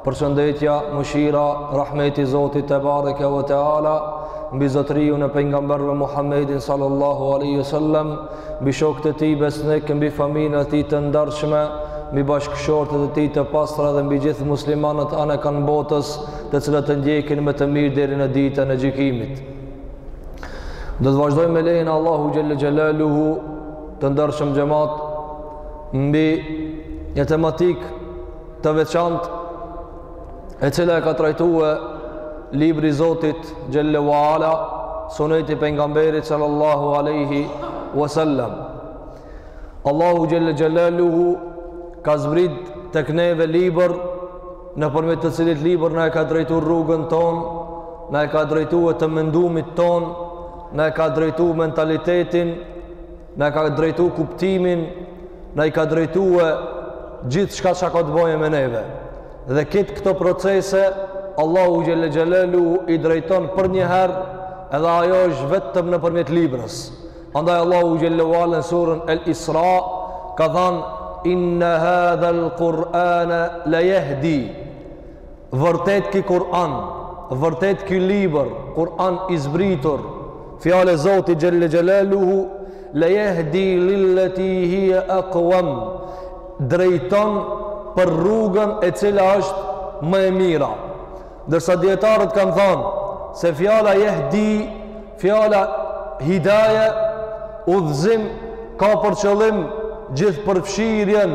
Përshëndetja, mëshira, rahmeti i Zotit tebareke ue teala, mbi zotëriun e pengamberve Muhammedin sallallahu aleyhi wa sallam, mbi shokët e tij besnikë, mbi familjen e tij të ndershme, mbi bashkëshortet e tij të pastra dhe mbi gjithë muslimanët anekanë botës të cilët të ndjekin me të mirë deri në ditën e gjykimit. Do të vazhdojmë me lejen e Allahu xhelle xhelaluhu, të ndershëm xhemat, mbi një tematikë të veçantë e cila e ka trajtue libri i Zotit xhelle ue ala, suneti i pengamberit sallallahu aleyhi wa sallam Allahu xhelle xhelaluhu ka zbrit tek neve libër nëpërmjet të cilit libër na e ka drejtu rrugën tonë, na e ka drejtue të mendumit tonë, na e ka drejtu mentalitetin na ka drejtu kuptimin, na i ka drejtue gjithçka që ka të bojë me neve. Dhe këtë, këto procese, Allahu xhelle xhelaluhu i drejton përnjëherë edhe ajo është vetëm nëpërmjet librës. Andaj Allahu xhelle ue ala në surën El Isra ka thanë Inna hadha al-Qur'ana la yahdi Vërtet ky Kur'an, vërtet ky libër, Kur'an i zbritur, fjalë e Zotit xhelle xhelaluhu, le jehdi lilleti hije akuam, drejton për rrugën e cila është më e mira. Ndërsa dijetarët kanë thanë, se fjala jehdi, fjala hidaje, udhëzim, ka për qëllim gjithëpërfshirjen,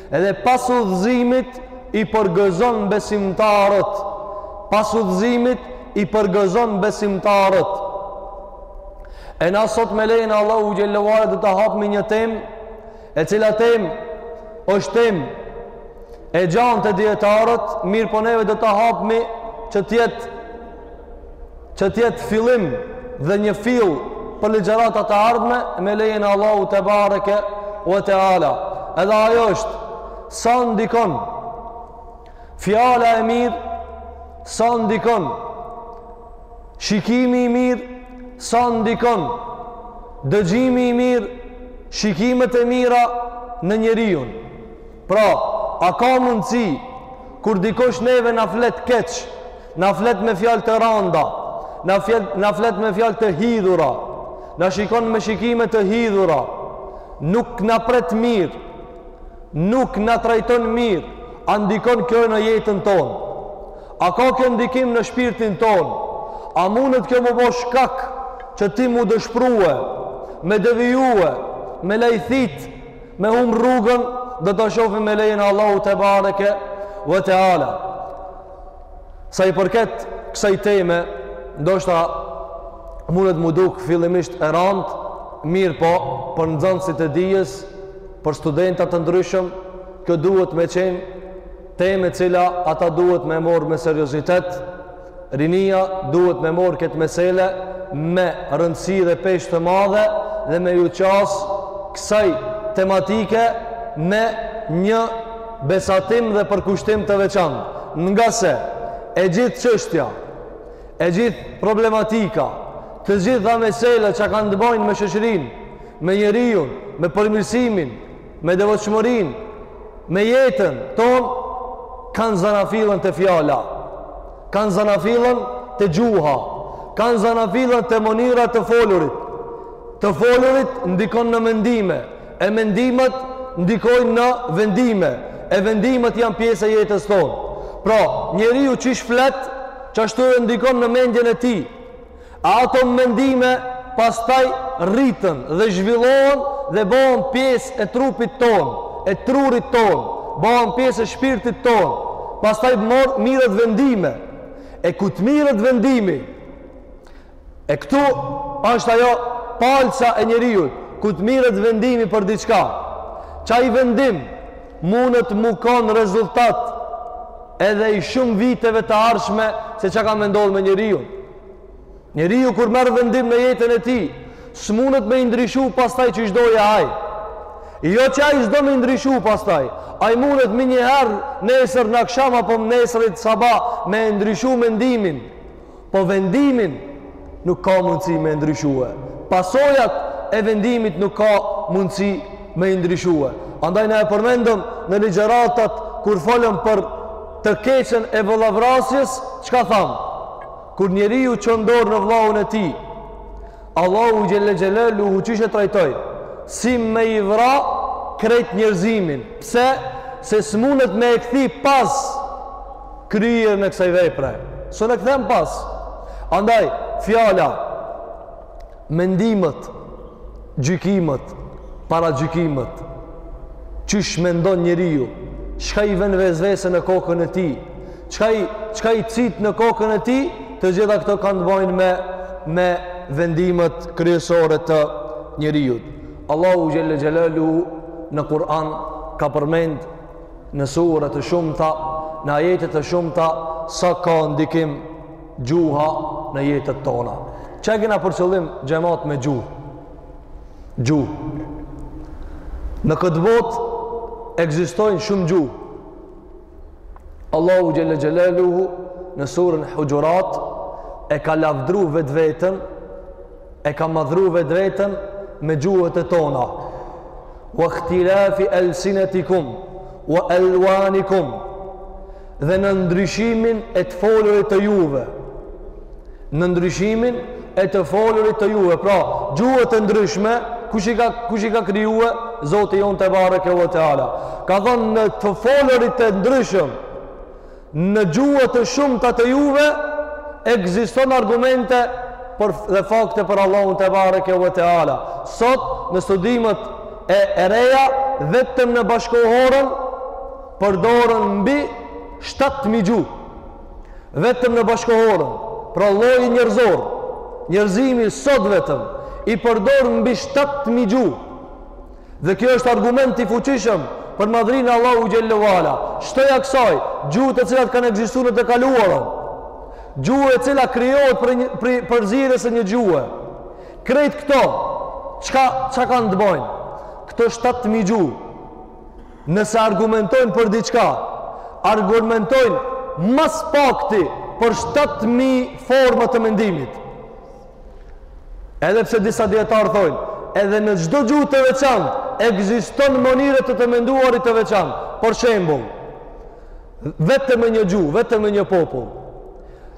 Edhe pas udhëzimit i përgëzon besimtarët. Pas udhëzimit i përgëzon besimtarët. E na sot me lejen e Allahu xhelle ue ala do ta hapmi një temë, e cila temë është temë e gjanë te dijetarët, mirëpo neve do ta hapmi që të jetë që të jetë fillim dhe një fill për ligjëratat e ardhme me lejen e Allahut tebareke ue teala edhe ajo është sa ndikon fjala e mirë sa ndikon shikimi i mirë sa ndikon dëgjimi i mirë shikimet e mira në njeriun Pra, a ka mundësi kur dikush neve na flet keq, na flet me fjalë të randa, na flet na flet me fjalë të hidhura, na shikon me shikime të hidhura, nuk na pret mirë, nuk na trajton mirë, a ndikon kjo në jetën tonë? A ka kjo ndikim në shpirtin tonë? A mundet kjo m'u bo shkak që ti m'u dëshprue, me devijue, me lajthit, me hum rrugën dhe ta shofim me lejen e Allahu tebareke ve teala sa i përket kësaj teme ndoshta mundet mu duk fillimisht e rand mirëpo për nxanësit e dijes për studenta të ndryshëm kjo duhet me qenë temë e cila ata duhet me e morë me seriozitet rinia duhet me morë këtë mesele me rëndësi dhe peshë të madhe dhe me ju qasë kësaj tematike me një besatim dhe përkushtim të veçantë. Ngase e gjithë çështja, e gjithë problematika, të gjitha meselet që kanë të bojnë me shoqërinë, me njeriun, me përmirësimin, me devotshmërinë, me jetën tonë kanë zanafillën te fjala, kanë zanafillën te gjuha, kanë zanafillën te mënyra e të folurit. Të folurit ndikon në mendime, e mendimet ndikojnë në vendime, e vendimet janë pjesë e jetës tonë. Pra, njeriu qysh flet, qashtu e ndikon në mendjen e tij. Ato mendime pastaj rriten dhe zhvillohen dhe bëhen pjesë e trupit tonë, e trurit tonë, bëhen pjesë e shpirtit tonë. Pastaj mor, miret vendime. E ku të mirët vendimi? E këtu është ajo palca e njeriut, ku të miret vendimi për diçka. Qaj vendim mundet mu konë rezultat edhe i shumë viteve të ardhshme se çka ka me ndodhë me njeriun. Njeriu kur merr vendim në jetën e tij, s'mundet me e ndryshu pastaj qysh doja ai. Jo që ai s'do me e ndryshu pastaj. Ai mundet menjëherë nesër n'aksham apo nesërit sabah me e ndryshu mendimin. Po vendimin nuk ka mundësi me e ndryshue. Pasojat e vendimit nuk ka mundësi me i ndryshue. Andaj na e përmendëm në ligjeratat kur folëm për të keqen e vëllavrasjes, çka thamë? Kur njeriu çon dorë në vëllaun e tij, Allahu xhelle xhelaluhu qysh e trajtoi si me i vra krejt njerëzimin. Pse? Se s'mundet me e kthi pas kryerjen e kësaj vepre. S'un e kthen pas. Andaj fjala mendimet, gjykimet, paragjykimet, qysh mendon njeriu, çka i ven vesvese në kokën e tij, çka i, çka i qet në kokën e tij, të gjitha këto kanë të bajnë me, me vendimet kryesore të njeriut. Allahu xhelle xhelaluhu në Kur'an ka përmend në sure të shumta, në ajete të shumta, sa ka ndikim gjuha në jetët tona. Çka kena për qëllim xhemat me gjuhë? Gjuhë. Në këtë botë, ekzistojnë shumë gjuhë. Allahu Xhelle Xhelaluhu në surën Hujurat e ka lavdru vetveten, e ka madhru vetveten me gjuhët e tona. Wa khtilafi elsinetikum, wa elwanikum, dhe në ndryshimin e të folurit të juve në ndryshimin e të folurit të juve pra gjuhët e ndryshme kush i ka, kush i ka kriju Zoti jonë tebareke ve teala ka thonë në të folurit të ndryshëm në gjuhët të shumta të juve ekziston argumente për, dhe fakte për Allahun tebareke ve teala sot në studimet e, e reja vetëm në bashkohoren përdoren mbi 7.000 gjuhë. Vetëm në bashkohoren, pra lloji njerëzor, njerëzimi sot vetëm, i përdor mbi 7.000 gjuhë. Dhe kjo është argument i fuqishëm për madhrinë e Allahut Xhelle ve ala. Shtoja kësaj, gjuhë të cilat kanë ekzistu në të kaluarën. Gjuhë e cila krijohet për, një, prej përzierjes së një gjuhe. Krejt këto, çka, çka kanë të bojnë? Këto 7.000 gjuhë Nëse argumentojnë për diçka, argumentojnë ma s'pakti për shtatë mijë forma të mendimit. Edhe pse disa dijetarë thojnë, edhe në çdo gjuhë të veçantë, ekziston mënyrë të të menduarit të veçantë, për shembull, vetëm me një gjuhë, vetëm me një popull,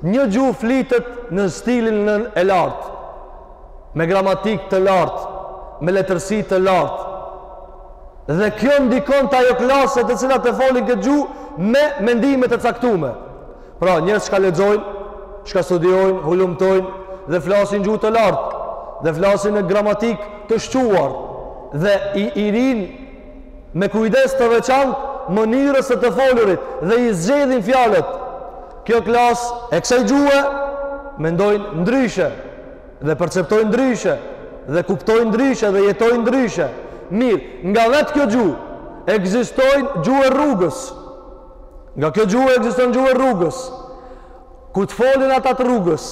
një gjuhë flitet në stilin e lartë, me gramatikë të lartë, me letërsi të lartë. Dhe kjo ndikon te ajo klasë të cilat e folin këtë gjuhë me mendime të caktume. Pra, njerëz çka lexojnë, çka studiojnë, hulumtojnë, dhe flasin gjuhë të lartë, dhe flasin në gramatikë të shquar, dhe i rrinë me kujdes të veçantë, mënyrës së të folurit dhe i zgjedhin fjalët. Kjo klasë e kësaj gjuhe mendojnë ndryshe. dhe perceptojnë ndryshe dhe kuptojnë ndryshe dhe jetojnë ndryshe mirë, nga vetë kjo gjuhë ekzistojnë gjuhë e rrugës nga kjo gjuhë ekzistojnë gjuhë e rrugës kur të folin ata të rrugës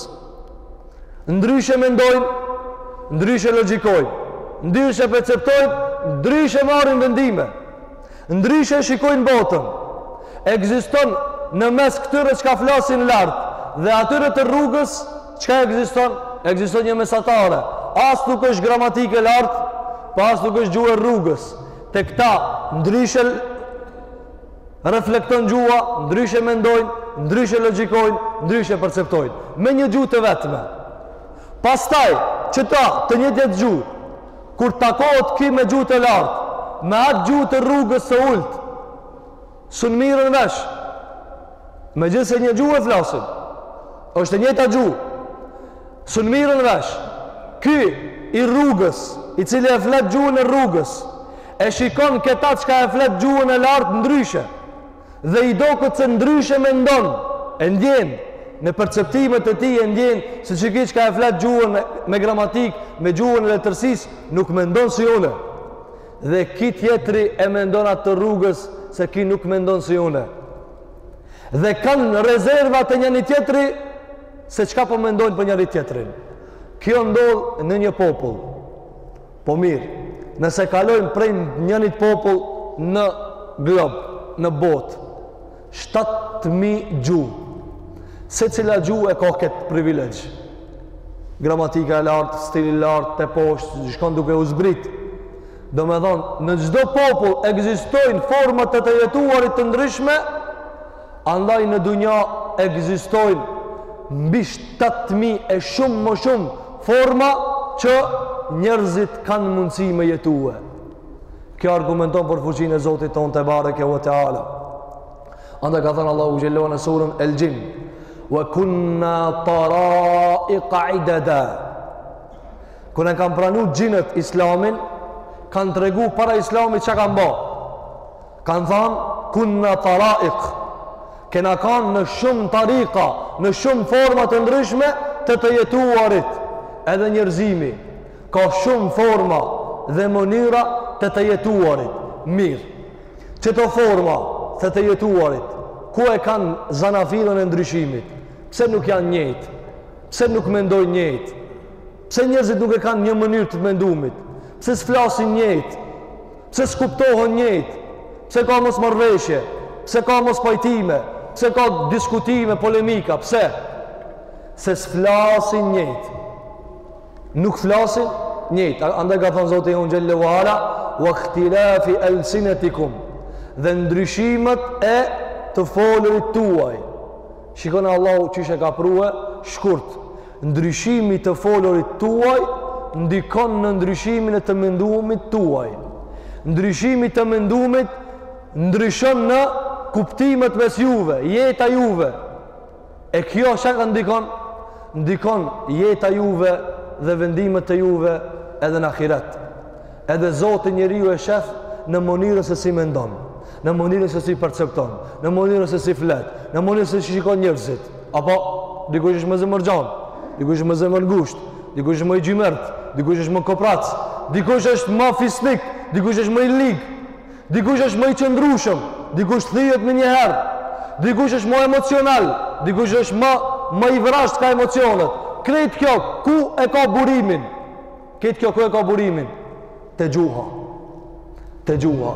ndryshe mendojnë ndryshe logjikojnë ndryshe perceptojnë ndryshe marrin vendime Ndryshe e shikojnë botën. Ekziston në mes këtyre çka flasin lart dhe atyre të rrugës çka ekziston? Ekziston një mesatare. As nuk është gramatikë e lartë, po as nuk është gjuhë e rrugës. Te këta ndryshe reflekton gjuha, ndryshe mendojnë, ndryshe logjikojnë, ndryshe perceptojnë me një gjuhë të vetme. Pastaj, qëta të njëjtës gjuhë Kur takohet ky me gjuhë të lartë, me atë gjuhë të rrugës së ultë, s'un mirren vesh. Megjithëse një gjuhë e flasin, është e njëjta gjuhë, s'un mirren vesh. Ky i rrugës, i cili e flet gjuhën e rrugës, e shikon këta çka e flet gjuhën e lartë ndryshe. dhe i doket se ndryshe mendon, e ndjen, në perceptimet e tij e ndjen, se qiky çka e flet gjuhën me, me gramatikë, me gjuhën e letërsisë, nuk mendon si une. Dhe ky tjetri e mendon atë të rrugës, se ky nuk mendon si une. Dhe kanë rezerva te njëni-tjetri, se çka po mendojnë për njëri-tjetrin. Kjo ndodh në një popull. Po mirë, nëse kalojmë prej njënit popull në glob, në botë, 7.000 gjuhë, secila gjuhë e ka këtë privilegj? Gramatika e lartë, stili i lartë, teposhtë, shkon duke u zbrit. Domethonë, në çdo popull ekzistojnë forma të të jetuarit të ndryshme, Andaj në dunja ekzistojnë mbi shtatë mijë e shumë më shumë forma që njerëzit kanë mundësi me jetue. Kjo argumenton për fuqinë e Zotit tonë tebareke ve teala. Andaj ka thënë Allahu xhelle ve ala në surën El Jin, "Wa kunna taraiqa qidada." Kur e kanë pranu xhinët Islamin, kanë tregu para Islamit çka kanë ba. Kanë thanë, kunna taraik, kena kanë në shumë tarika, në shumë forma të ndryshme të të jetuarit, edhe njerëzimi, ka shumë forma dhe mënyra të të jetuarit, mirë. Qëto forma të të jetuarit, ku e kanë zanafillën e ndryshimit, pse nuk janë njëjtë, pse nuk mendojnë njëjtë, pse njerëzit nuk e kanë një mënyrë të mendumit, pse s'flasin njëjtë, Pse s'kuptohen njëjtë? Pse ka mosmarrëveshje? Pse ka mospajtime? Pse ka diskutime, polemika? Pse? Se s'flasin njëjtë. Nuk flasin njëjtë. Andaj ka thënë Zoti ynë xhelle ve ala, wa khtilafi alsinatikum dhe ndryshimet e të folurit tuaj. Shikoni Allahu qysh e ka prue shkurt. Ndryshimi i të folurit tuaj ndikon në ndryshimin e të menduamit tuaj. Ndryshimi i të menduamit ndryshon në kuptimet mes juve, jeta juve. E kjo çka ndikon? Ndikon jeta juve dhe vendimet e juve edhe në ahiret. Edhe Zoti njeriu e shef në mënyrën se si mendon, në mënyrën se si percepton, në mënyrën se si flet, në mënyrën se si shikon njerëzit. Apo dikush është më zemërgjanë, dikush është më zemërngushtë, dikush është më i xhymert, dikush është më koprrac, dikush është më fisnik, dikush është më i lig, dikush është më i qëndrueshëm, dikush thyhet menjëherë, dikush është më emocional, dikush është më më i vrazhdë kah emocionet. Krejt kjo ku e ka burimin? Krejt kjo ku e ka burimin? Te gjuha. Te gjuha.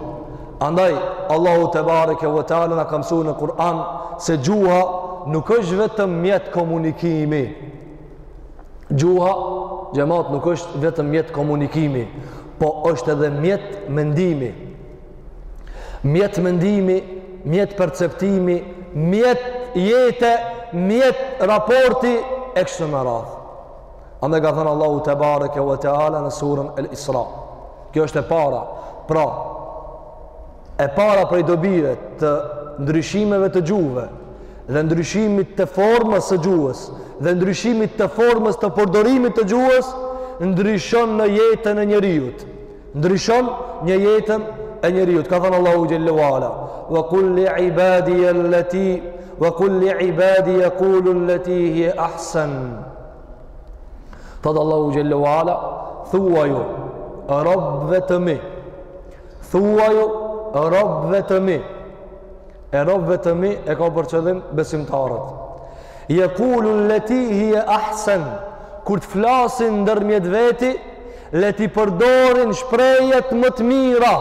Andaj, Allahu tebareke ve teala na ka mësu në Kur'an se gjuha nuk është vetëm mjet komunikimi. Gjuha, xhemat, nuk është vetëm mjet komunikimi, po është edhe mjet mendimi. Mjet mendimi, mjet perceptimi, mjet jete, mjet raporti, e kështu me radhë. Andaj ka thënë Allahu tebareke ve teala në surën El Isra. Kjo është e para. Pra, e para prej dobive të ndryshimeve të gjuhëve dhe ndryshimit të formës së gjuhës dhe ndryshimit të formës të përdorimit të gjuhës ndryshon në jetën e njeriut. Ndryshon një jetën e njeriut. Ka thënë Allahu xhelle ve ala, "Wa kul li ibadi allati wa kul li ibadi yaqulu allati hiya ahsan." Thotë Allahu xhelle ve ala, thuaju robëve të mi, thuaju robëve të mi, e robëve të mi e ka për qëllim besimtarët. Jekulu-l-leti hije ahsen, kur të flasin ndërmjet veti, le t'i përdorin shprehjet më të mira,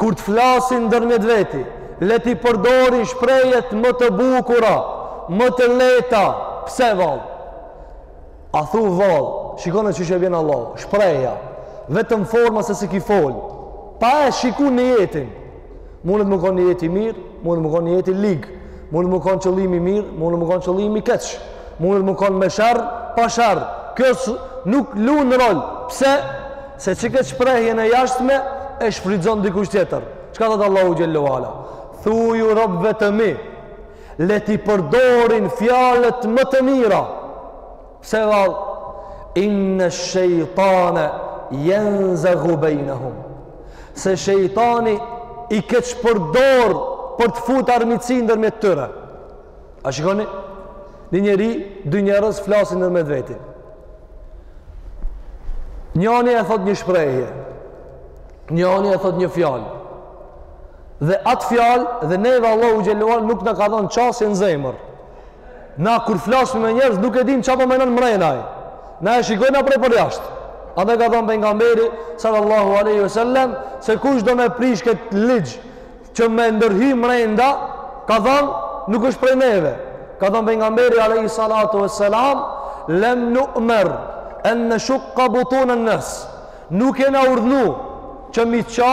Kur të flasin ndërmjet veti, le t'i përdorin shprehjet më të bukura, më të lehta. Pse vallë? A thu vallë, shikone qysh e bjen Allahu, shprehja, vetëm forma se si ki fol, pa e shiku nijetin, mundet me konë nijeti i mirë, mundet me konë nijeti i lig, mundet me konë qëllimi i mirë, mundet me konë qëllimi i keq, mundet me konë me sherr, pa sherr, kjo nuk lun rol, pse Se që këtë shprehjen e jashtme e shfrytëzon dikush tjetër. Çka thotë Allahu xhelle ve ala? Thuju robëve të mi, le t'i përdorin fjalët më të mira. Se vallë, inne shejtane jenzegu bejnehum. Se shejtani i keqpërdor për të fut armiqësi ndërmjet tyre. A shikoni? Një njeri, dy njerëz flasin ndërmjet vetin. Njani e thotë një shprehje, njani e thotë një fjalë, dhe atë fjalë dhe neve Allahu xhelle ve ala nuk na ka dhonë qasje në zemër. Na kur flasmi me njerëz nuk e dimë ça po menon mrena ai. Na e shikojna prej përjashtë. Andaj ka thonë pejgamberi sallallahu alejhi ve sellem se kush do me prish këtë ligj që me ndërhy mrenda, ka thonë, nuk është prej neve. Ka thonë pejgamberi, alejhi salatu ve selam, lem numer en neshukka butunen-nas, nuk jena urdhnu, që m'i ça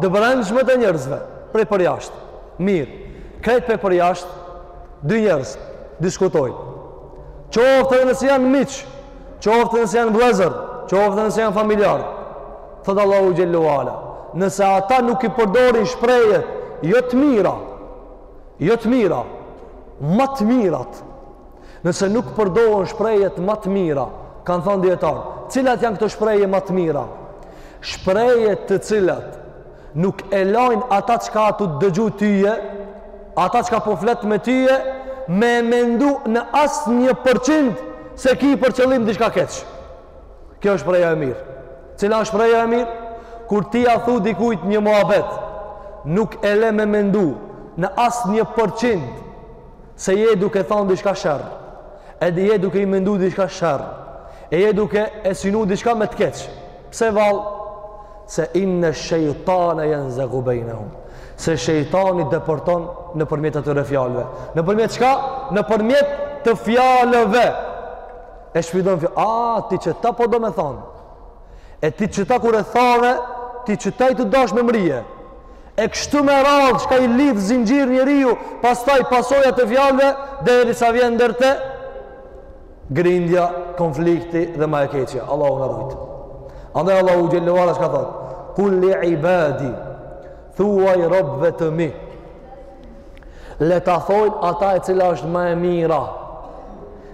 të brendshmet e njerëzve, prej përjashtë. Mirë, krejt prej përjashtë, dy njerëz, diskutojnë. Qoftë edhe nëse janë miq, qoftë edhe nëse janë vllezër, qoftë edhe nëse janë familjarë, Thotë Allahu xhelle ve ala, nëse ata nuk i përdorin shprehjet jo të mira, jo të mira, ma të mirat. Nëse nuk përdoren shprehjet ma të mira, kanë thënë dijetarët, cilat janë këto shprehje ma të mira? Shprehjet të cilat nuk e lajnë ata çka tu dëgju tyje, ata çka po flet me tyje, me e mendu në asnjë përqind se ki për qëllim diçka keq. Kjo është shprehja e mirë. Cila është shprehja e mirë? Kur ti ia thu dikujt një muhabet, nuk e le me mendu në asnjë përqind se je duke thonë diçka sherr, edhe je duke i mendu diçka sherr, e je duke e synu diçka me të keq. Pse vallë? Se inne shejtane jenzegu bejnehum, se shejtani depërton nëpërmjet atyre fjalëve. Nëpërmjet çka? Nëpërmjet të fjalëve. E shpidon fja, a, ti qeta po do me thonë. E ti qeta kur e thave, ti qeta je tu dash me mrri. E kështu me radhë, çka i lidh zinxhir njeriu, pastaj pasojat e fjalëve, derisa vjen deri te grindja, konflikti dhe ma e keqja. Allahu na rujtë. Andaj Allahu xhelle ve ala çka thotë, kul li ibadi, thuaj robëve të mi, le ta thojnë ata e cila është ma e mira,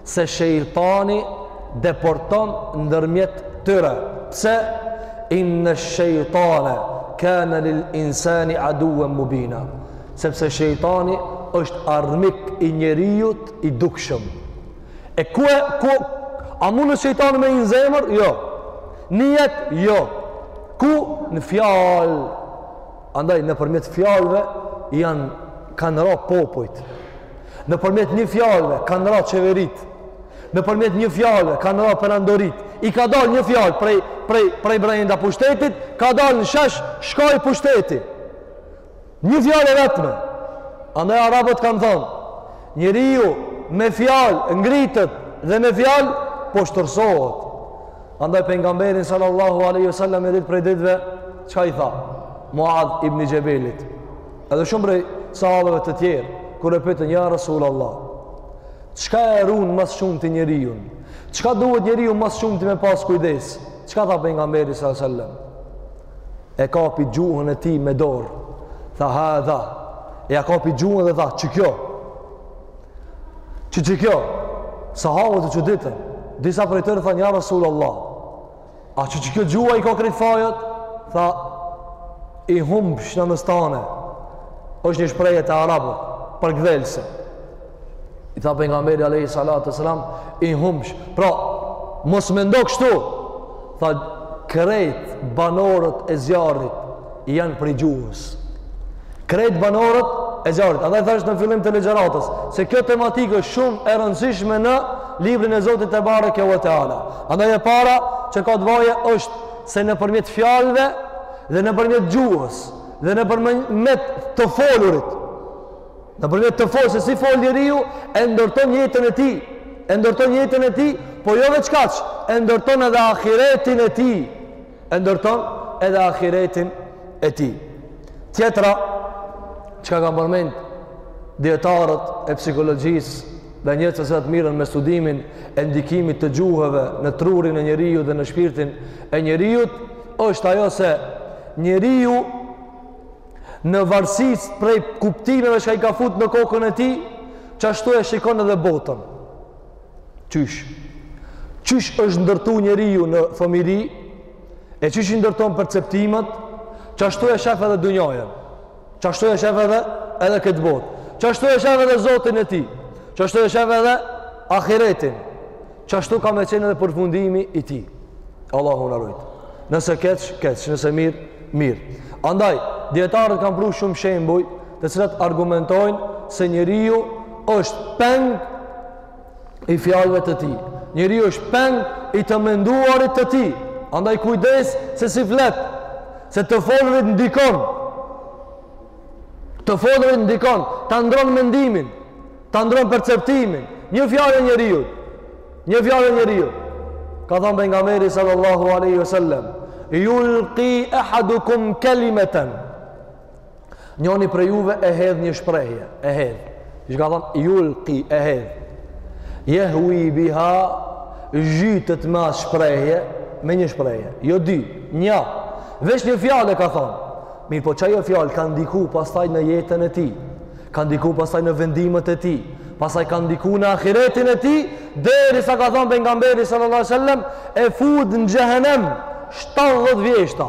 se shejtani deporton ndërmjet tyre pse inna shejtane kana lil insani aduwan mubina sepse shejtani është armik i njeriu i dukshëm e ku e ku a mun hin shejtani me një zemër jo nijet jo ku në fjalë andaj nëpërmjet fjalëve janë kanë ra popujt Nëpërmjet një fjalëve kanë ra qeveritë Nëpërmjet një fjalëve kanë ra perandoritë I ka dal një fjalë prej, prej, prej brenda pushtetit Ka dal në shesh shkoj pushteti Një fjalë e vetme Andaj arabët kanë thonë Njeriu me fjalë ngritet dhe me fjalë Poshtërsohet Andaj pejgamberi sallallahu aleyhi sallam Një ditë prej ditëve Çka i tha? Muadh ibn Xhebelit Edhe shumë prej sahabëve të tjerë, kur e pyetën ja Resulallah, çka e ruan më s'shumti njeriun? Çka duhet njeriu më s'shumti me pas kujdes? Çka tha pejgamberi sallallahu alajhi wasallam? E kapi gjuhën e tij me dorë. Tha hadha. E ia kapi gjuhën dhe tha qe kjo, qe kjo. Sahabët u çuditën. Disa prej tyre thanë ja Resulallah. A qe kjo gjuha i ka krejt fajet? Tha, i humbsh nanës tane. është një shprehje te arabët, përkëdhelëse. I tha pejgamberi alejhi salatu ve selam, i humbsh. Pra, mos mendo kështu. Tha, krejt banorët e zjarrit janë prej gjuhës. krejt banorët e zjarrit. Andaj thashë në fillim të ligjëratës se kjo tematikë është shumë e rëndësishme në librin e Zotit tebareke ve teala. Andaj e para çka theva është se nëpërmjet fjalëve dhe nëpërmjet gjuhës dhe nëpërmjet të folurit Nëpërmjet të folurit, se si fol njeriu, e ndërton jetën e tij. E ndërton jetën e tij, po jo veç kaq, e ndërton edhe ahiretin e tij. e ndërton edhe ahiretin e tij. Tjetra, çka kanë përmend, dijetarët e psikologjisë dhe njerëzit të cilët mirren me studimin e ndikimit të gjuhëve në trurin e njeriut dhe në shpirtin e njeriut, është ajo se njeriu në varësi prej kuptimeve çka i ka fut në kokën e tij, qashtu e shikon edhe botën. Qysh? Qysh është ndërtu njeriu në fëmijëri? E qysh i ndërton perceptimet? Qashtu e shef edhe dunjanë. Qashtu e shef edhe edhe këtë botë. Qashtu e shef edhe zotin e tij. Qashtu e shef edhe ahiretin. Qashtu ka me qenë edhe përfundimi i tij. Allahu na rujt. Nëse keq, keq. Nëse mirë, mirë. Andaj, dijetarët kanë pru shumë shembuj të cilat argumentojnë se njeriu është peng i fjalëve të tij. Njeriu është peng i të menduarit të tij. Andaj kujdes se si flet, se të folurit ndikon. Të folurit ndikon, ta ndron mendimin, ta ndron perceptimin. Një fjalë e njeriut, një fjalë e njeriut. Ka thënë pejgamberi sallallahu alaihi wasallam, "Yulqi ahadukum kalimatan" Njoni prej juve e hedh një shprehje, e hedh. Që ka thonë, julki, e hedh. Jehui biha, zhytet me at shprehje, me një shprehje. Jo dy, nja. Veç një fjalë e ka thonë. Mirëpo qajo fjalë ka ndiku pasaj në jetën e tij. Ka ndiku pasaj në vendimet e tij. Pasaj ka ndiku në ahiretin e tij. Derisa ka thonë pejgamberi sallallahu sallam, e fud në xhehenem, 70 vjeshta.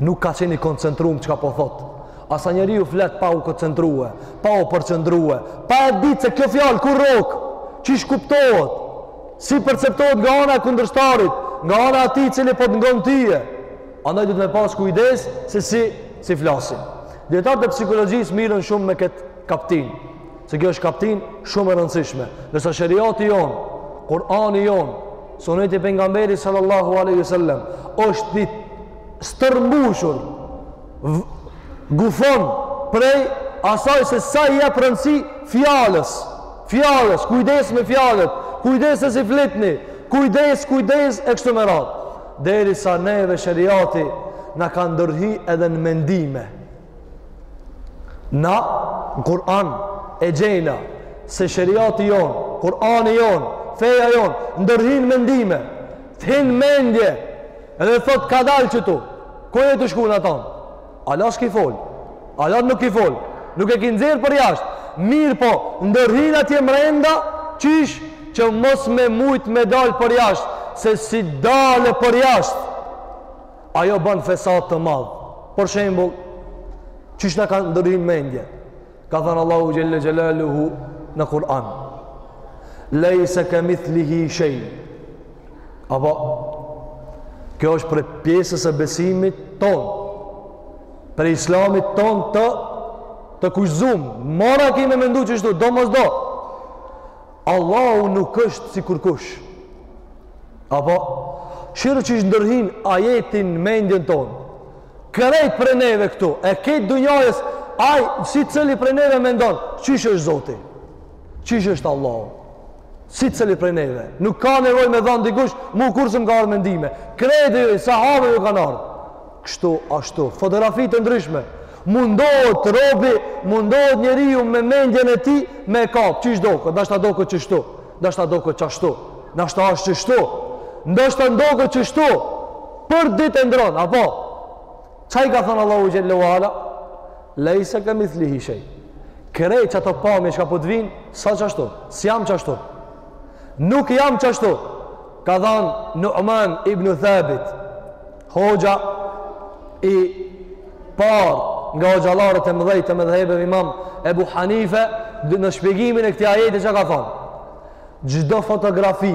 nuk ka qenë i koncentrum çka po thotë asa njeriu flet pa u koncentrue pa u përqendrue pa e ditë se kjo fjalë ku rrok qish kuptohet si perceptohet nga ana e kundërshtarit nga ana e atij i cili po të ngon tye andaj duhet me pas kujdes se si, si flasim dijetarët e psikologjisë mirren shumë me këtë kaptinë Se kjo është kaptinë shumë e rëndësishme. Ndërsa sheriati jonë, Kur'ani jonë, suneti i pejgamberit sallallahu aleyhi sallem, është i stërmbushur, gufon prej asaj se sa i jep rëndësi fjalës, fjalës, kujdes me fjalët, kujdes se si flitni, kujdes, kujdes, e kështu me radhë. Derisa neve sheriati na ka ndërhi edhe në mendime. Na në Kur'an e gjejna se sheriati jonë, Kur'ani jonë, feja jonë, ndërhin në mendime, të hin në mendje, edhe thotë kadalë qetu, ku je tu shku në tonë? Ala s'ki fol, ala nuk ki fol, nuk e ki nxerrë përjashtë, mirëpo, ndërhin atje mrenda, qish që mos me mujtë me dalë përjashtë, se si dalë përjashtë, Ajo ban fesat të madh. Për shembull, qish na ka ndërhi në mendje. Ka thënë Allahu xhelle xhelaluhu në Kur'an. Lejse ke mithlihi shej. Apo kjo është prej pjesës së besimit tonë. Prej islamit tonë të të kushtëzum. Mora ki me mendu qështu, domosdo. Allahu nuk është si kurkush. Apo, shiqo qish ndërhin ajeti në mendjen tonë. Krejt prej neve këtu, e krejt dunjajës, aj, secili prej neve mendon, qish është Zoti? Qish është Allahu? Secili prej neve? Nuk ka nevojë me thanë dikush, mu kurrë s'më ka ardhë mendime. Krejt sahabëve ju kanë ardhë. Kështu, ashtu, fotografi të ndryshme. Mundohet robi, mundohet njeriu me mendjen e tij me e kap, qish doket, ndoshta doket qështu, ndoshta doket qashtu, ndoshta asht qështu, ndoshta doket qështu. Për ditë e ndrron, po çka i ka thënë Allahu xhel-le ve ala, lejse kemithlihi shej. Krejt qato pamje çka po të vijnë, s'a qashtu, s'jam qashtu. Nuk jam qashtu, ka thanë Numan ibn Thabit. Hoxha i parë nga hoxhallarët e mëdhenj të medhhebeve imam Ebu Hanife në shpjegimin e këtij ajeti çka ka thonë çdo fotografi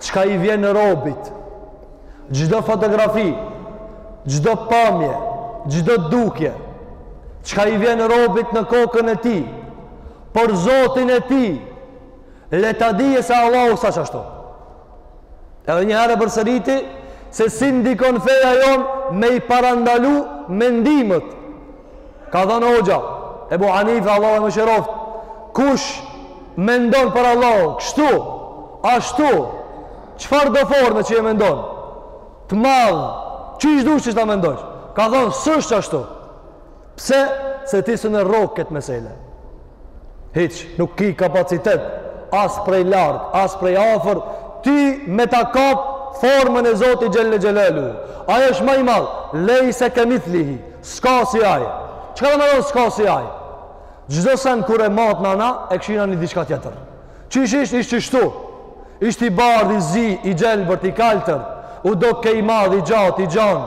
çka i vjen robit çdo fotografi çdo pamje çdo dukje çka i vjen robit në kokën e tij për zotin e tij le ta dije se Allahu s'a qashtu Edhe një herë e përsëriti se si ndikon feja jonë me i parandalu mendimet. Ka thonë hoxha, Ebu Hanife, Allahu e mëshiroftë, kush mendon për Allahun, kështu, ashtu, çfarëdo forme që e mendon, të madh, qysh dush ta mendojsh, ka thonë, s'është qashtu, Pse? Se ti s'un e rrok këtë mesele? Hiq, nuk ki kapacitet, as prej larg, as prej afër, ti me ta kap formën e Zotit Xhel-le Xhelaluhu. Ai është ma i madh, lejse kemithlihi, s'ka si ai. Çka domethonë s'ka si ai? Çdo send kur e matim na, na e kqyrna ni diçka tjetër. Qysh ish, ish qështu. Ish i bardhë, i zi, i gjelbërt, i kaltër. U doke i madh, i gjatë, i gjanë.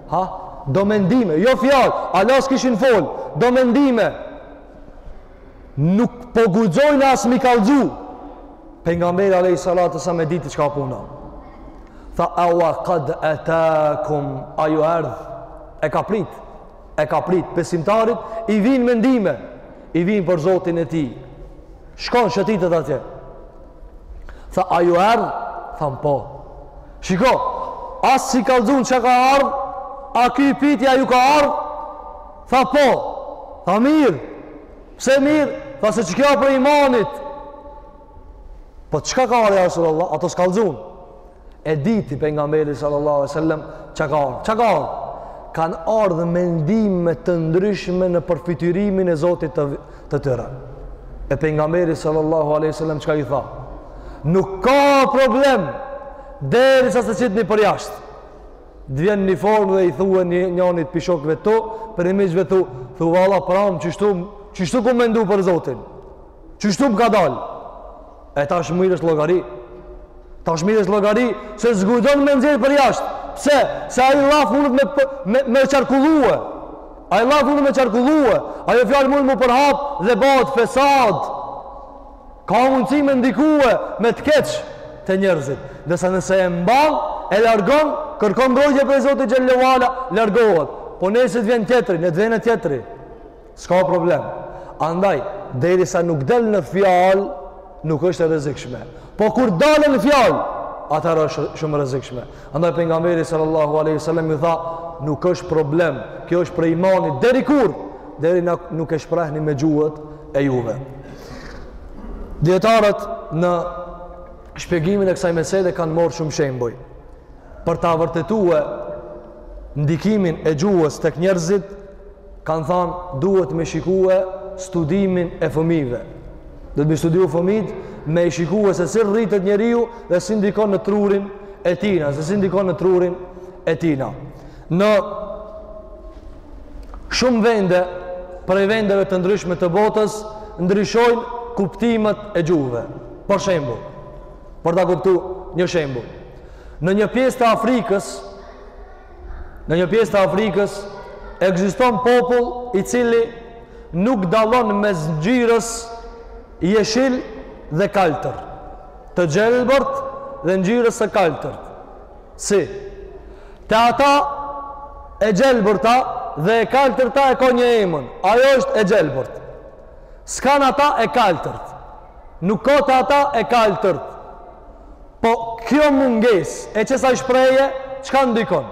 Ha? Do mendime, jo fjalë, ala s'kishin fol, do mendime. Nuk po guxojnë as mi kallxu. Pejgamberi alejhi salatu selam e diti çka a puna. Tha awa qad atakum a ju erdh. E ka prit. E ka prit besimtarit i vijnë mendime. i vijnë për Zotin e tij. Shkon shëtitet atje. Tha, a ju erdh? Thamë po. Shiko, as s'i kallzun çka ka ardhë, a ky i piti a ju ka ardhë? Tha, po. Tha, mirë. Pse mirë? Tha, se qikjo a prej imanit. Po çka ka ardh ja Resulallah? Ata s'kallzun. E diti pejgamberi sallallahu alaihi wasallam çka ka ardh? Çka ka ardh? Kanë ardh mendime të ndryshme në përfytyrimin e Zotit të tyre. E pejgamberi sallallahu alaihi wasallam çka ju tha? Nuk ka problem derisa s'e qitni përjashtë. Të vjen një formë dhe i thua njanit pi shokëve tu, prej miqve tu, thua vallah pramë qështu, qështu kom mendu për Zotin. Qështu m'ka dalë? E tash mirësh llogari. Tash mirësh llogari se s'guxon me nxjerrë përjashtë. Pse? Se ai llaf mundet me, me, me qarkullue. Ai llaf mundet me qarkullue. Ajo fjalë mundet me u përhapë dhe bëhet fesad. Ka mundësi me ndikue me të keq te njerëzit. Derisa nëse e mban, e largon, kërkon mbrojtje prej Zotit Azze ve Xhel-la, largohet. Po nëse të vjen tjetri, në të vjen tjetri. S'ka problem. Andaj, derisa nuk del në fjalë, nuk është e rrezikshme. Po kur del në fjalë, atëherë është shumë e rrezikshme. Andaj pejgamberi sallallahu alaihi wasallam i tha, nuk është problem. Kjo është prej imanit deri kur? Deri na nuk e shprehni me gjuhët e juve. Dietarët në shpjegimin e kësaj mesele kanë marrë shumë shembuj për ta vërtetuar ndikimin e gjuhës tek njerëzit Kanë thanë, duhet me e shikue studimin e fëmijëve. Duhet m'i studiu fëmijët, me i shikue se si rritet njeriu dhe si ndikon në trurin e tina. Se si ndikon në trurin e tina. Në shumë vende, prej vendeve të ndryshme të botës, ndryshojnë kuptimet e gjuhëve. Për shembull, për ta kuptu një shembull. Në një pjesë të Afrikës, Në një pjesë të Afrikës ekziston popull i cili nuk dallon mes ngjyrës jeshil dhe kaltër, të gjelbërt dhe ngjyrës së kaltërt. Si? Te ata e gjelbërta dhe e kaltërta e ka një emën, ajo është e gjelbërt. S'kanë ata e kaltërt. Nuk ka te ata e kaltërt. Po kjo mungesë e qësaj shprehje, çka ndikon?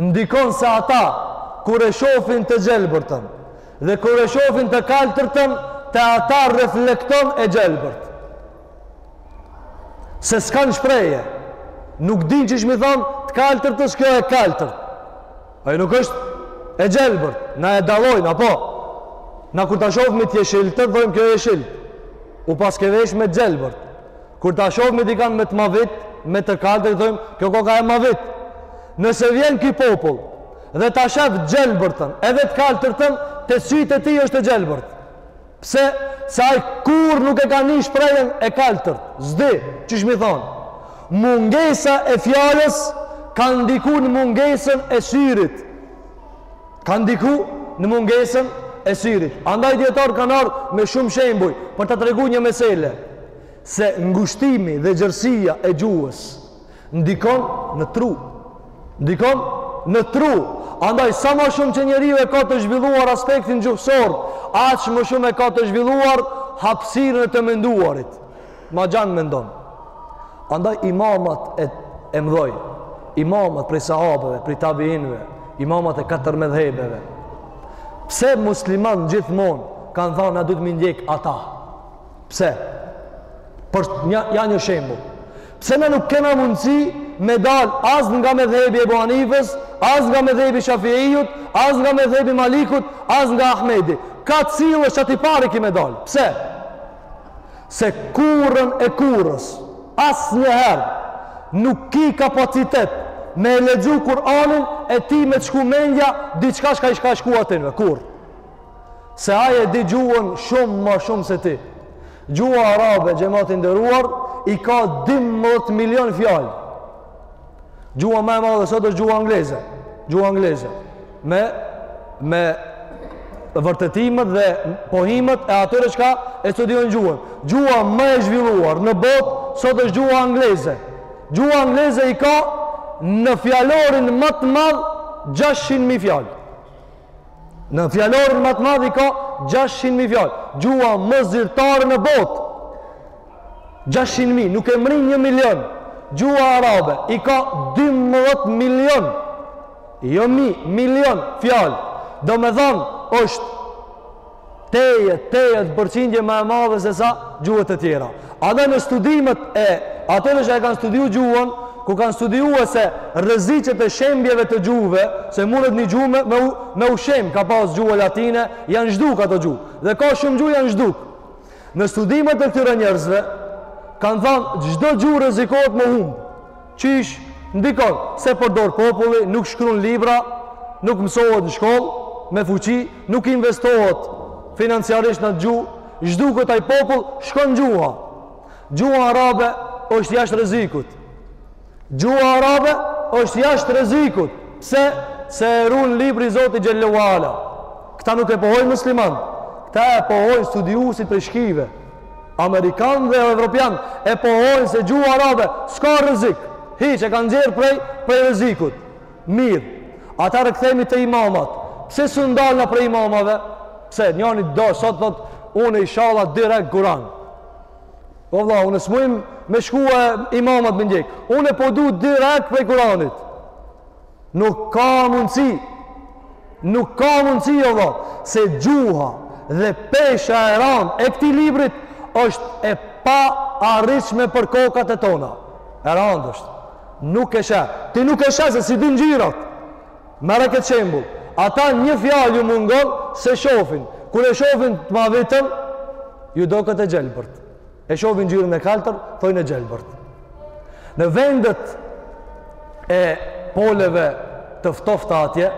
Ndikon se ata, kur e shofin të gjelbërtën, dhe kur e shofin të kaltërtën, te ata reflekton e gjelbërt. Se s'kanë shprehje, nuk din qysh m'i thonë të kaltërtës kjo e kaltërt. Ajo nuk është e gjelbërt, na e dallojmë, apo? Na kur ta shofmi të jeshiltën, thojmë kjo jeshil. U paske veshë me gjelbërt. Kur ta shofmi dikan me të mavit, me të kaltër, thojmë kjo koka e mavit. Nëse vjen ky popull dhe ta shef gjelbërtën, edhe të kaltërtën, te sytë e tij është e gjelbërt. Pse? Se ai kurrë nuk e ka ni shprehjen e kaltërt. S'di qysh m'i thonë. Mungesa e fjalës ka ndiku në mungesën e syrit. Ka ndiku në mungesën e syrit. Andaj dijetarët kanë ardhë me shumë shembuj për ta tregu një mesele. Se ngushtimi dhe gjerësia e gjuhës Ndikon në tru. Ndikon në tru. Andaj sa më shumë që njeriu e ka të zhvilluar aspektin gjuhësor, aq më shumë e ka të zhvilluar hapësirën e të menduarit. Ma gjan mendon. Andaj imamat e mdhoj, imamat prej sahabeve, prej tabiinëve, imamat e katër medhhebeve. Pse musliman gjithmonë kanë thanë na duhet me i ndjek ata? Pse? Po, ja një shembull. Pse na nuk kena mundësi me dal as nga medhhebi Ebu Hanifes, as nga medhhebi Shafiiut, as nga medhhebi Malikut, as nga Ahmedi. Kah sillesh te ata t'parë ki me dal. Pse? Se kurrën e kurrës, asnjëherë, nuk ki kapacitet me e lexu Kur'anin e ti me të shku mendja diçka çka i s'ka shku atynve. Kurrë. Se ai e di gjuhën shumë ma shumë se ti. Gjuha arabe, xhemat i nderuar, i ka 12 milion fjalë. Gjuha ma e madhe sot është gjuha angleze. Gjuha angleze. Me me vërtetimet dhe pohimet e atyre çka e studion gjuhën. Gjuha më e zhvilluar në botë sot është gjuha angleze. Gjuha angleze i ka në fjalorin ma të madh 600.000 fjalë. Në fjalorin ma të madh i ka 600.000 fjalë. Gjuha më zyrtare në botë. 600.000, nuk e mrrin 1 milion. Gjuha arabe i ka 12 milion. Jo mijë, milion fjalë. Domethanë është Tejet, tejet, përqindje ma e madhe se sa gjuhët e tjera. Edhe në studimet e atyre që e kanë studiu gjuhën, ku kanë studiu ese rreziqet e shembjeve të gjuhëve, se mundet një gjuhë me, me, u, me u shemb, ka pas gjuhë latine, janë zhduk ato gjuhë. Dhe ka shumë gjuhë janë zhduk. Në studimet e këtyre njerëzve, kanë thanë, çdo gjuhë rrezikohet me humb. Qysh ndikon? S'e përdor populli, nuk shkruan libra, nuk mësohet në shkollë me fuqi, nuk investohet financiarisht në atë gjuhë, zhduket ai popull, shkon gjuha. Gjuha arabe është jashtë rrezikut. Gjuha arabe është jashtë rrezikut. Pse? Se e ruan libri i Zotit xhel-le ue ala. Këta nuk e pohojnë musliman. Këta e pohojnë studiuesit prej shkieve. Amerikanë dhe Evropianë e pohojnë se gjuha arabe s'ka rrezik, hiç e kanë nxjerrë prej, prej rrezikut. Mirë, a ta rikthemi te imamat, pse s'un dalëm na prej imamave? Pse, njani do, sot thotë unë inshalla direkt Kuran. Po vla, unë s'muj me shku imamat me ndjekë. Unë po du direkt prej Kuranit. Nuk ka mundësi, nuk ka mundësi o vlla, se gjuha dhe pesha e ranë e këtij librit është e paarritshme për kokat e tona. E randë është. Nuk e sheh. Ti nuk e sheh, se s'i din ngjyrat. Merre këtë shembull. Ata një fjalë ju mungon s'e shofin. Kur e shofin të mavitëm, ju doket e gjelbërt. E shofin ngjyrën e kaltër, thojnë e gjelbërt. Në vendet e poleve të ftofta atje,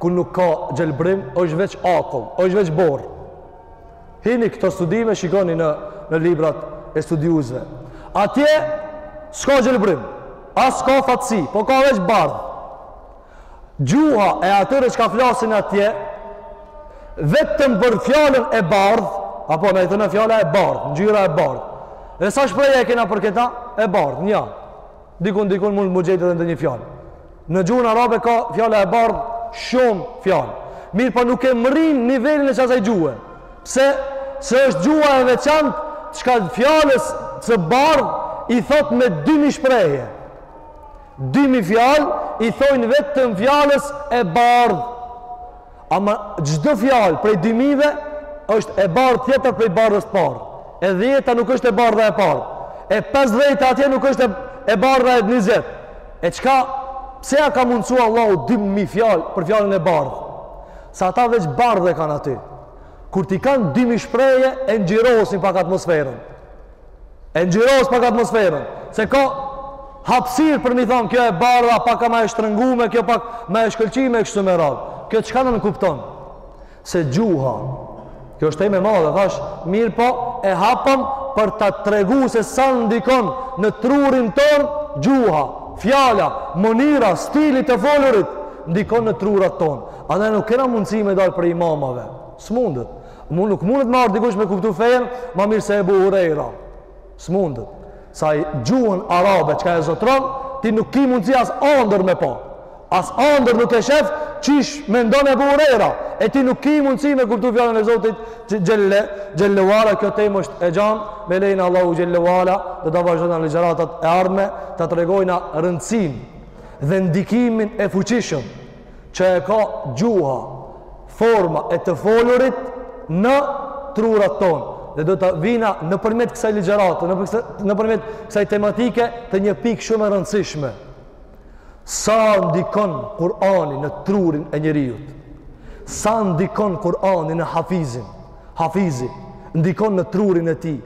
ku nuk ka gjelbrim, është veç akull, është veç borë. Hini këto studime, shikoni në, në librat e studiuesve. Atje, s'ka gjelbrim, as s'ka kaltërsi, po ka veç bardhë. gjuha e atyre çka flasin atje, vetëm për fjalën e bardhë, apo me e thanë fjala e bardhë, ngjyra e bardhë, dhe sa shprehje e kena për këta, e bardhë, nja, dikun, dikun, mund me gjetë dhe ndonjë fjalë. Në gjuhën arabe ka fjala e bardhë, shumë fjalë. Mirëpo nuk e mërrin nivelin e qasaj gjuhe. Pse? Se është gjuha e veçantë, çka fjalës së bardhë, i thotë me dy mijë shprehje. Dy mijë fjalë i thojnë vetëm fjalës e bardhë. Ama çdo fjalë prej dy mijëve është e bardhë tjetër prej bardhës të parë. E dhjeta nuk është e bardha e parë. E 50 atje nuk është e bardha e 20. E çka pse ja ka mundësu Allahu 2000 fjalë për fjalën e bardhë? Se ata veç bardhë kanë aty. Kur t'i kanë 2000 shprehje e ngjyrosin pak atmosferën. E ngjyros pak atmosferën, se ka hapësirë për me thanë, kjo e bardha, pak a ma e shtrëngume, kjo pak ma e shkëlqime, e kështu me radhë. Kjo çka nënkupton? Se gjuha, kjo është temë e madhe, thash, mirëpo e hapëm për ta tregu se sa ndikon në trurin tonë, gjuha, fjala, mënyra, stili i të folurit, ndikon në trurat tonë. Andaj nuk kena mundësi me dalë prej imamave, s'mundet. Mu nuk mundet ma, ore, dikush me kuptu fenë, ma mirë se Ebu Hurejra. S'mundet. Se ai gjuhën arabe çka e zotron, ti nuk ki mundësi as andër me pa. As andër nuk e shef, qysh mendon Ebu Hurejra. E ti nuk ki mundësi me kuptu fjalën e Zotit xhelle, xhelle ve ala, kjo temë është e gjanë, me lejen e Allahut xhelle ve ala, do ta vazhdojmë në ligjëratat e ardhme, ta tregojmë rëndësinë dhe ndikimin e fuqishëm që e ka gjuha, forma e të folurit në trurat tonë. Dhe do të vijna nëpërmjet kësaj ligjërate, nëpërmjet kësaj tematike te një pikë shumë e rëndësishme. Sa ndikon Kurani në trurin e njeriut? Sa ndikon Kurani në hafizin? Hafizi, ndikon në trurin e tij,